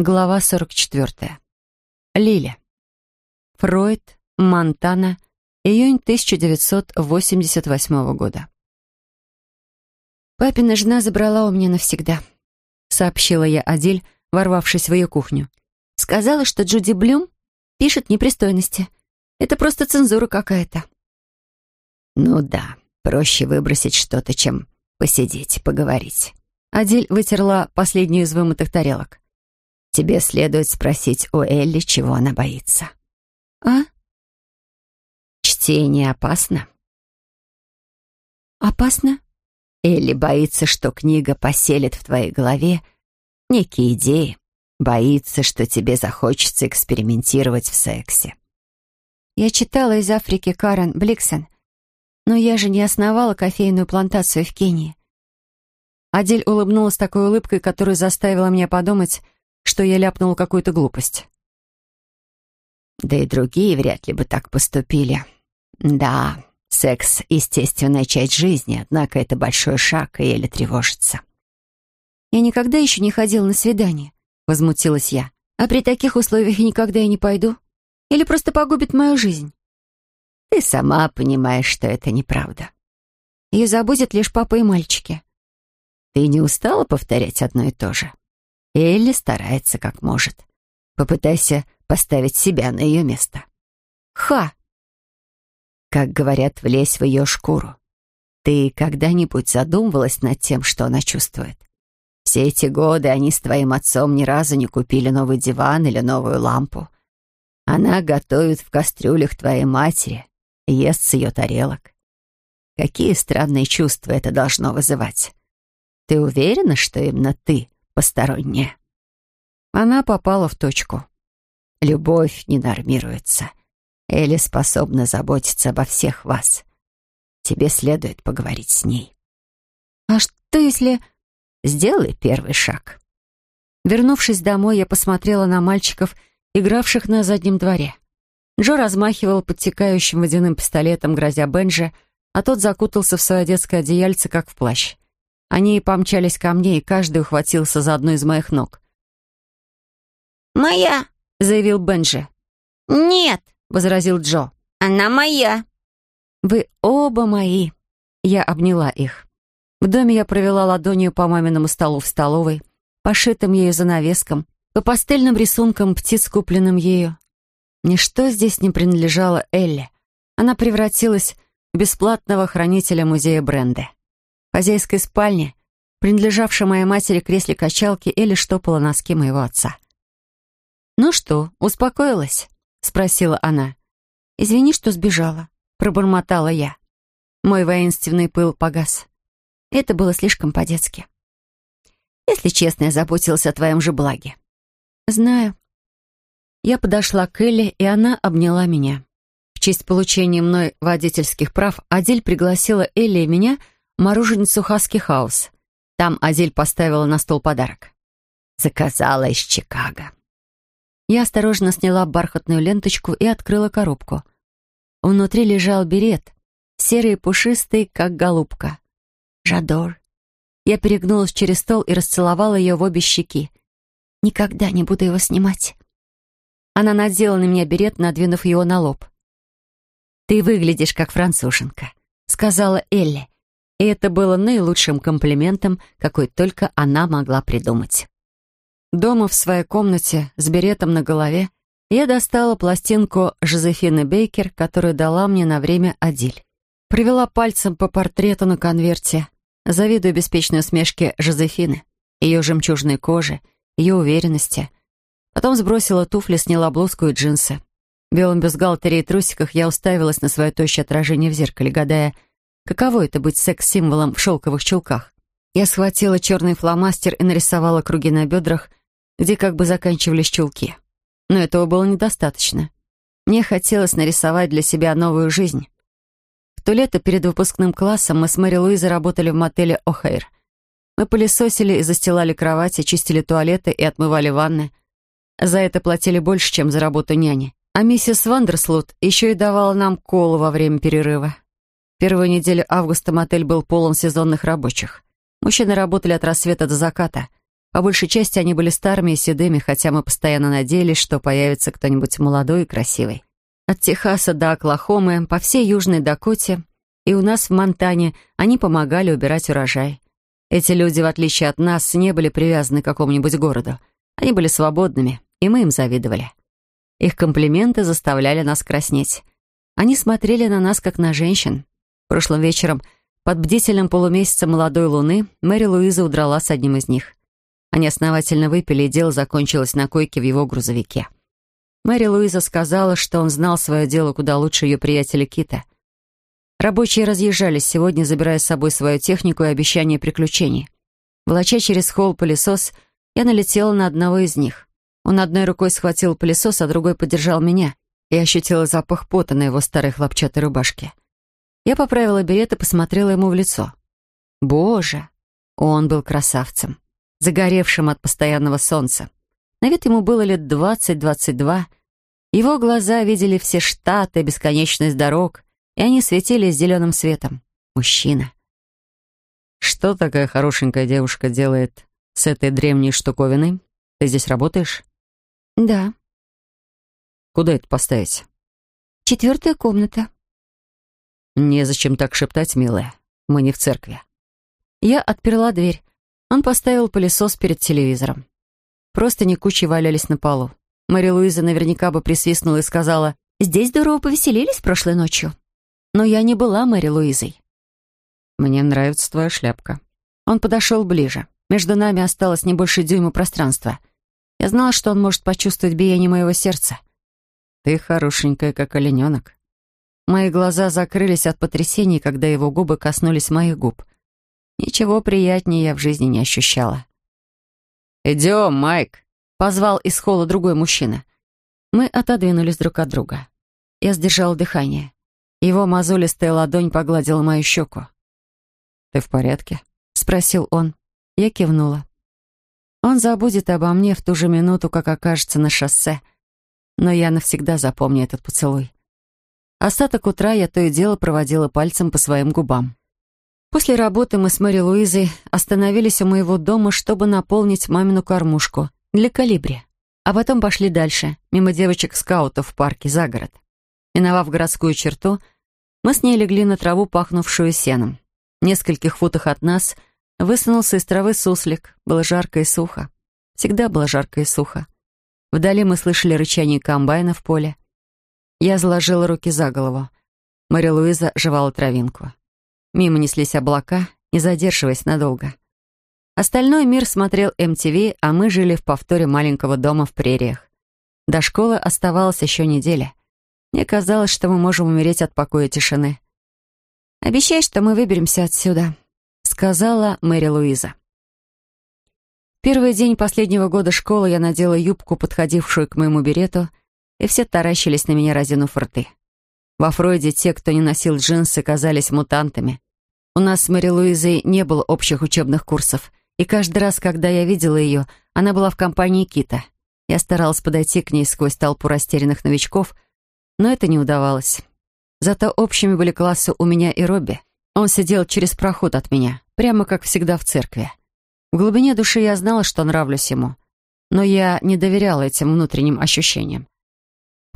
Глава 44. Лиля. Фройд, Монтана, июнь 1988 года. «Папина жена забрала у меня навсегда», — сообщила я Адиль, ворвавшись в ее кухню. «Сказала, что Джуди Блюм пишет непристойности. Это просто цензура какая-то». «Ну да, проще выбросить что-то, чем посидеть, поговорить». Адиль вытерла последнюю из вымытых тарелок. Тебе следует спросить у Элли, чего она боится. А? Чтение опасно. Опасно? Элли боится, что книга поселит в твоей голове некие идеи. Боится, что тебе захочется экспериментировать в сексе. Я читала из Африки Карен Бликсон, но я же не основала кофейную плантацию в Кении. Адель улыбнулась такой улыбкой, которая заставила меня подумать, что я ляпнула какую-то глупость. Да и другие вряд ли бы так поступили. Да, секс — естественная часть жизни, однако это большой шаг, и еле тревожится. «Я никогда еще не ходила на свидание», — возмутилась я. «А при таких условиях я никогда и не пойду? Или просто погубит мою жизнь?» «Ты сама понимаешь, что это неправда». Ее забудет лишь папа и мальчики. «Ты не устала повторять одно и то же?» Элли старается как может. Попытайся поставить себя на ее место. Ха! Как говорят, влезь в ее шкуру. Ты когда-нибудь задумывалась над тем, что она чувствует? Все эти годы они с твоим отцом ни разу не купили новый диван или новую лампу. Она готовит в кастрюлях твоей матери, ест с ее тарелок. Какие странные чувства это должно вызывать? Ты уверена, что именно ты посторонняя. Она попала в точку. Любовь не нормируется. Элли способна заботиться обо всех вас. Тебе следует поговорить с ней. А что если... Сделай первый шаг. Вернувшись домой, я посмотрела на мальчиков, игравших на заднем дворе. Джо размахивал подтекающим водяным пистолетом, грозя Бенджи, а тот закутался в свое детское одеяльце, как в плащ. Они помчались ко мне, и каждый ухватился за одну из моих ног. «Моя!» — заявил Бенджи. «Нет!» — возразил Джо. «Она моя!» «Вы оба мои!» Я обняла их. В доме я провела ладонью по маминому столу в столовой, пошитым ею занавескам, по пастельным рисункам птиц, купленным ею. Ничто здесь не принадлежало Элле. Она превратилась в бесплатного хранителя музея бренда хозяйской спальне, принадлежавшей моей матери кресле качалки, Элли штопала носки моего отца. «Ну что, успокоилась?» — спросила она. «Извини, что сбежала», — пробормотала я. Мой воинственный пыл погас. Это было слишком по-детски. «Если честно, я заботилась о твоем же благе». «Знаю». Я подошла к Элли, и она обняла меня. В честь получения мной водительских прав Адель пригласила Элли и меня — мороженицу Хаски Хаус. Там Азель поставила на стол подарок. Заказала из Чикаго. Я осторожно сняла бархатную ленточку и открыла коробку. Внутри лежал берет, серый и пушистый, как голубка. Жадор. Я перегнулась через стол и расцеловала ее в обе щеки. Никогда не буду его снимать. Она надела на меня берет, надвинув его на лоб. «Ты выглядишь как француженка», — сказала Элли, и это было наилучшим комплиментом, какой только она могла придумать. Дома в своей комнате с беретом на голове я достала пластинку Жозефины Бейкер, которую дала мне на время Адиль. Провела пальцем по портрету на конверте, завидуя беспечной усмешке Жозефины, ее жемчужной кожи, ее уверенности. Потом сбросила туфли, сняла блузку и джинсы. В белом бюстгальтере и трусиках я уставилась на свое тощее отражение в зеркале, гадая, Каково это быть секс-символом в шелковых чулках? Я схватила черный фломастер и нарисовала круги на бедрах, где как бы заканчивались чулки. Но этого было недостаточно. Мне хотелось нарисовать для себя новую жизнь. В то лето перед выпускным классом мы с Мэри Луизой работали в мотеле «О'Хейр». Мы пылесосили и застилали кровати, чистили туалеты и отмывали ванны. За это платили больше, чем за работу няни. А миссис Вандерслут еще и давала нам колу во время перерыва. Первую неделю августа мотель был полон сезонных рабочих. Мужчины работали от рассвета до заката. По большей части они были старыми и седыми, хотя мы постоянно надеялись, что появится кто-нибудь молодой и красивый. От Техаса до Оклахомы, по всей Южной Дакоте и у нас в Монтане они помогали убирать урожай. Эти люди, в отличие от нас, не были привязаны к какому-нибудь городу. Они были свободными, и мы им завидовали. Их комплименты заставляли нас краснеть. Они смотрели на нас, как на женщин. Прошлым вечером, под бдительным полумесяцем молодой луны, Мэри Луиза удрала с одним из них. Они основательно выпили, и дело закончилось на койке в его грузовике. Мэри Луиза сказала, что он знал свое дело куда лучше ее приятеля Кита. Рабочие разъезжались сегодня, забирая с собой свою технику и обещание приключений. Волоча через холл пылесос, я налетела на одного из них. Он одной рукой схватил пылесос, а другой подержал меня, и ощутила запах пота на его старой хлопчатой рубашке. Я поправила берет и посмотрела ему в лицо. Боже, он был красавцем загоревшим от постоянного солнца. На вид ему было лет двадцать-двадцать два. Его глаза видели все штаты, бесконечность дорог, и они светились зеленым светом. Мужчина. «Что такая хорошенькая девушка делает с этой древней штуковиной? Ты здесь работаешь?» «Да». «Куда это поставить?» «Четвертая комната». «Незачем так шептать, милая. Мы не в церкви». Я отперла дверь. Он поставил пылесос перед телевизором. Просто не кучи валялись на полу. Мэри Луиза наверняка бы присвистнула и сказала, «Здесь здорово повеселились прошлой ночью». Но я не была Мэри Луизой. «Мне нравится твоя шляпка». Он подошел ближе. Между нами осталось не больше дюйма пространства. Я знала, что он может почувствовать биение моего сердца. «Ты хорошенькая, как олененок». Мои глаза закрылись от потрясений, когда его губы коснулись моих губ — Ничего приятнее я в жизни не ощущала. «Идем, Майк!» — позвал из холла другой мужчина. Мы отодвинулись друг от друга. Я сдержала дыхание. Его мозолистая ладонь погладила мою щеку. «Ты в порядке?» — спросил он. Я кивнула. Он забудет обо мне в ту же минуту, как окажется на шоссе. Но я навсегда запомню этот поцелуй. Остаток утра я то и дело проводила пальцем по своим губам. После работы мы с Мэри Луизой остановились у моего дома, чтобы наполнить мамину кормушку для калибри. А потом пошли дальше, мимо девочек-скаутов в парке, за город. Миновав городскую черту, мы с ней легли на траву, пахнувшую сеном. В нескольких футах от нас высунулся из травы суслик. Было жарко и сухо. Всегда было жарко и сухо. Вдали мы слышали рычание комбайна в поле. Я заложила руки за голову. Мэри Луиза жевала травинку. Мимо неслись облака, не задерживаясь надолго. Остальной мир смотрел MTV, а мы жили в повторе маленького дома в прериях. До школы оставалась еще неделя. Мне казалось, что мы можем умереть от покоя и тишины. «Обещай, что мы выберемся отсюда», — сказала Мэри Луиза. Первый день последнего года школы я надела юбку, подходившую к моему берету, и все таращились на меня, разинув рты. Во Фройде те, кто не носил джинсы, казались мутантами. У нас с Мэри Луизой не было общих учебных курсов, и каждый раз, когда я видела ее, она была в компании Кита. Я старалась подойти к ней сквозь толпу растерянных новичков, но это не удавалось. Зато общими были классы у меня и Робби. Он сидел через проход от меня, прямо как всегда в церкви. В глубине души я знала, что нравлюсь ему, но я не доверяла этим внутренним ощущениям.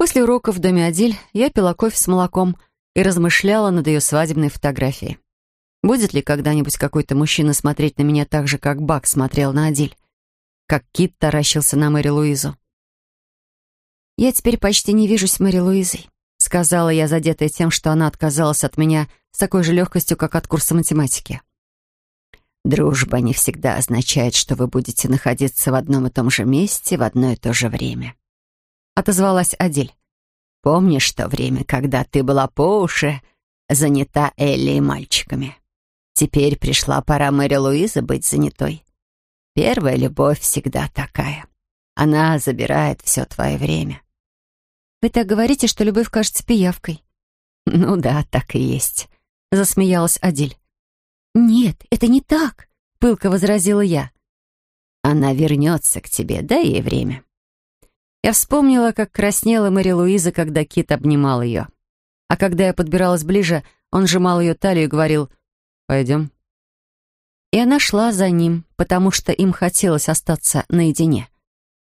После урока в доме Адиль я пила кофе с молоком и размышляла над ее свадебной фотографией. Будет ли когда-нибудь какой-то мужчина смотреть на меня так же, как Бак смотрел на Адиль? Как Кит таращился на Мэри Луизу? «Я теперь почти не вижусь с Мэри Луизой», — сказала я, задетая тем, что она отказалась от меня с такой же легкостью, как от курса математики. «Дружба не всегда означает, что вы будете находиться в одном и том же месте в одно и то же время», — отозвалась Адиль. «Помнишь то время, когда ты была по уши занята Элли и мальчиками? Теперь пришла пора Мэри Луизы быть занятой. Первая любовь всегда такая. Она забирает все твое время». «Вы так говорите, что любовь кажется пиявкой». «Ну да, так и есть», — засмеялась Адиль. «Нет, это не так», — пылко возразила я. «Она вернется к тебе, дай ей время». Я вспомнила, как краснела Мэри Луиза, когда Кит обнимал ее. А когда я подбиралась ближе, он сжимал ее талию и говорил «Пойдем». И она шла за ним, потому что им хотелось остаться наедине.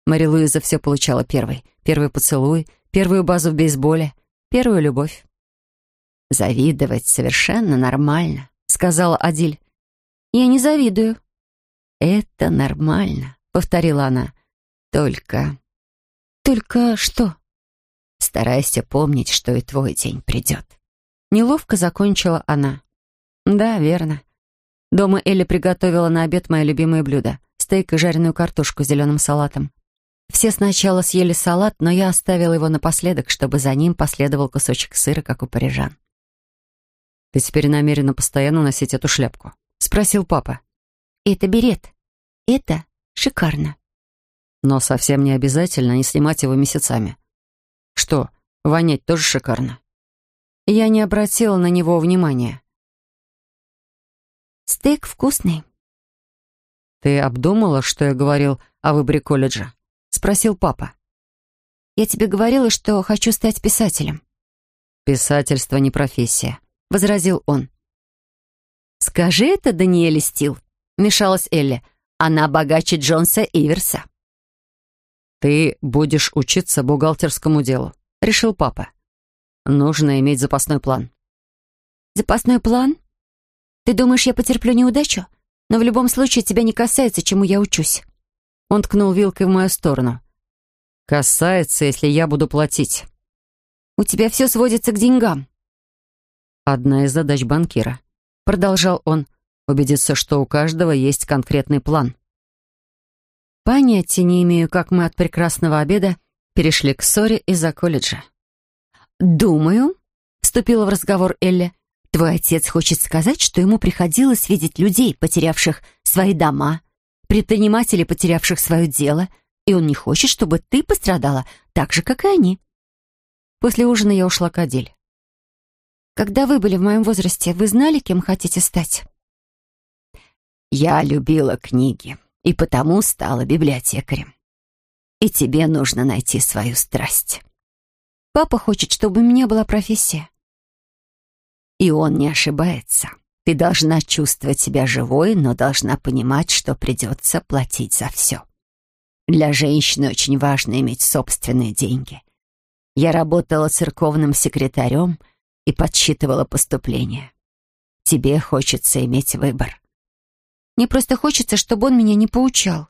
Мэри Луиза все получала первой. Первый поцелуй, первую базу в бейсболе, первую любовь. «Завидовать совершенно нормально», — сказала Адиль. «Я не завидую». «Это нормально», — повторила она. «Только...» «Только что?» «Старайся помнить, что и твой день придет». Неловко закончила она. «Да, верно. Дома Элли приготовила на обед мое любимое блюдо — стейк и жареную картошку с зеленым салатом. Все сначала съели салат, но я оставила его напоследок, чтобы за ним последовал кусочек сыра, как у парижан. «Ты теперь намерена постоянно носить эту шляпку?» — спросил папа. «Это берет. Это шикарно». «Но совсем не обязательно не снимать его месяцами. Что, вонять тоже шикарно?» Я не обратила на него внимания. «Стейк вкусный». «Ты обдумала, что я говорил о выборе колледжа?» — спросил папа. «Я тебе говорила, что хочу стать писателем». «Писательство не профессия», — возразил он. «Скажи это Даниэле Стил», — вмешалась Элли. «Она богаче Джонса Иверса». «Ты будешь учиться бухгалтерскому делу», — решил папа. «Нужно иметь запасной план». «Запасной план?» Ты думаешь, я потерплю неудачу? Но в любом случае тебя не касается, чему я учусь». Он ткнул вилкой в мою сторону. «Касается, если я буду платить». «У тебя все сводится к деньгам». «Одна из задач банкира», — продолжал он, «убедиться, что у каждого есть конкретный план». Понятия не имею, как мы от прекрасного обеда перешли к ссоре из-за колледжа. «Думаю», — вступила в разговор Элли, Твой отец хочет сказать, что ему приходилось видеть людей, потерявших свои дома, предпринимателей, потерявших свое дело, и он не хочет, чтобы ты пострадала так же, как и они. После ужина я ушла к Адель. Когда вы были в моем возрасте, вы знали, кем хотите стать? Я любила книги и потому стала библиотекарем. И тебе нужно найти свою страсть. Папа хочет, чтобы у меня была профессия. И он не ошибается. Ты должна чувствовать себя живой, но должна понимать, что придется платить за все. Для женщины очень важно иметь собственные деньги. Я работала церковным секретарем и подсчитывала поступления. Тебе хочется иметь выбор. Мне просто хочется, чтобы он меня не поучал.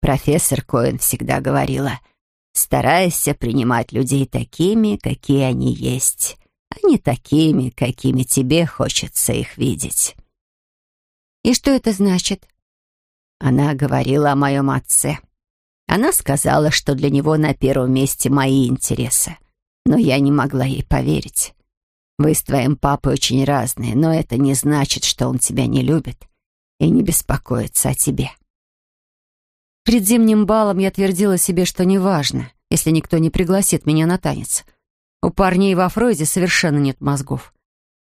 Профессор Коэн всегда говорила, старайся принимать людей такими, какие они есть а не такими, какими тебе хочется их видеть. И что это значит? Она говорила о моем отце. Она сказала, что для него на первом месте мои интересы. Но я не могла ей поверить. Вы с твоим папой очень разные, но это не значит, что он тебя не любит и не беспокоится о тебе. Перед зимним балом я твердила себе, что неважно, если никто не пригласит меня на танец — у парней во Фройде совершенно нет мозгов.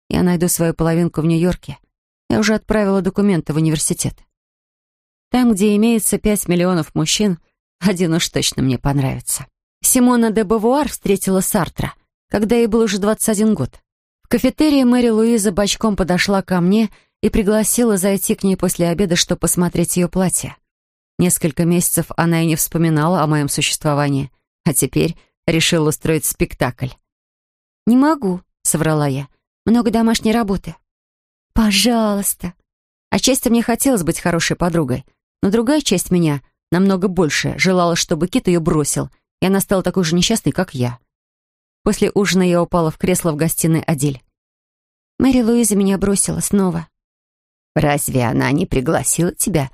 Я найду свою половинку в Нью-Йорке. Я уже отправила документы в университет. Там, где имеется пять миллионов мужчин, один уж точно мне понравится. Симона де Бавуар встретила Сартра, когда ей был уже 21 год. В кафетерии Мэри Луиза бочком подошла ко мне пригласила зайти к ней после обеда, чтобы посмотреть ее платье. Несколько месяцев она и не вспоминала о моем существовании, а теперь решила устроить спектакль. «Не могу», — соврала я. «Много домашней работы». «Пожалуйста». Отчасти мне хотелось быть хорошей подругой, но другая часть меня, намного больше, желала, чтобы Кит ее бросил, и она стала такой же несчастной, как я. После ужина я упала в кресло в гостиной Адель. Мэри Луиза меня бросила снова. «Разве она не пригласила тебя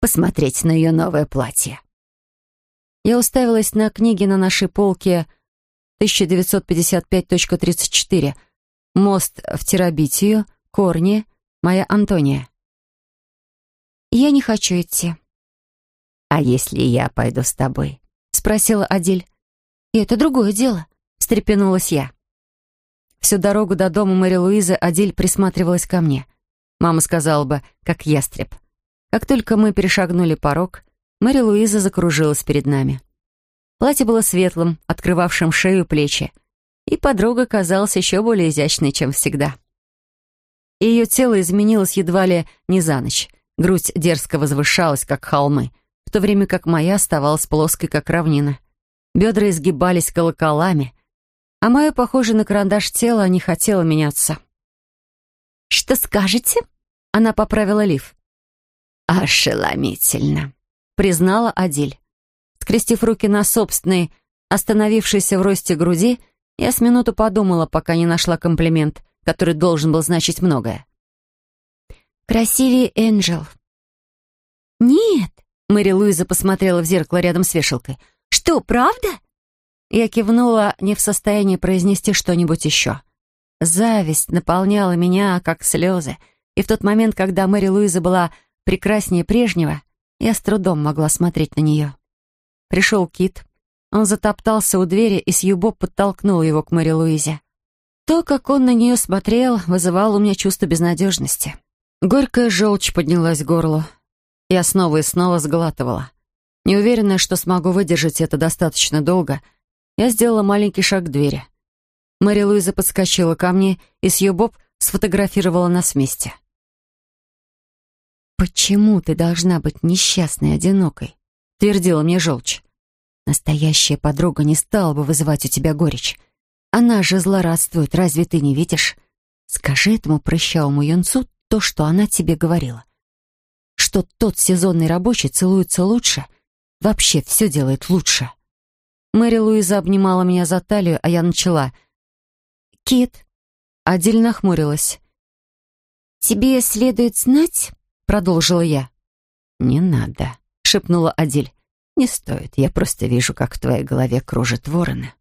посмотреть на ее новое платье?» Я уставилась на книги на нашей полке 1955.34. Мост в Терабитию, Корни, моя Антония. «Я не хочу идти». «А если я пойду с тобой?» — спросила Адиль. «И это другое дело», — встрепенулась я. Всю дорогу до дома Мэри Луизы Адиль присматривалась ко мне. Мама сказала бы, как ястреб. Как только мы перешагнули порог, Мэри Луиза закружилась перед нами. Платье было светлым, открывавшим шею и плечи, и подруга казалась еще более изящной, чем всегда. Ее тело изменилось едва ли не за ночь. Грудь дерзко возвышалась, как холмы, в то время как моя оставалась плоской, как равнина. Бедра изгибались колоколами, а мое, похоже на карандаш тело, не хотело меняться. «Что скажете?» Она поправила лиф. «Ошеломительно», — признала Адиль. Скрестив руки на собственной, остановившейся в росте груди, я с минуту подумала, пока не нашла комплимент, который должен был значить многое. «Красивее Энджел». «Нет», — Мэри Луиза посмотрела в зеркало рядом с вешалкой. «Что, правда?» Я кивнула, не в состоянии произнести что-нибудь еще. Зависть наполняла меня, как слезы, и в тот момент, когда Мэри Луиза была прекраснее прежнего, я с трудом могла смотреть на нее. Пришел Кит. Он затоптался у двери, и Сьюбо подтолкнул его к Мэри Луизе. То, как он на нее смотрел, вызывало у меня чувство безнадежности. Горькая желчь поднялась к горлу. Я снова и снова сглатывала. Неуверенная, что смогу выдержать это достаточно долго, я сделала маленький шаг к двери. Мэри Луиза подскочила ко мне, и Сьюбоб сфотографировала нас вместе. «Почему ты должна быть несчастной и одинокой?» — твердила мне желчь. «Настоящая подруга не стала бы вызывать у тебя горечь. Она же злорадствует, разве ты не видишь? Скажи этому прыщавому юнцу то, что она тебе говорила. Что тот сезонный рабочий целуется лучше, вообще все делает лучше». Мэри Луиза обнимала меня за талию, а я начала. «Кит». Адель нахмурилась. «Тебе следует знать, — продолжила я. «Не надо», — шепнула Адиль. «Не стоит. Я просто вижу, как в твоей голове кружат вороны».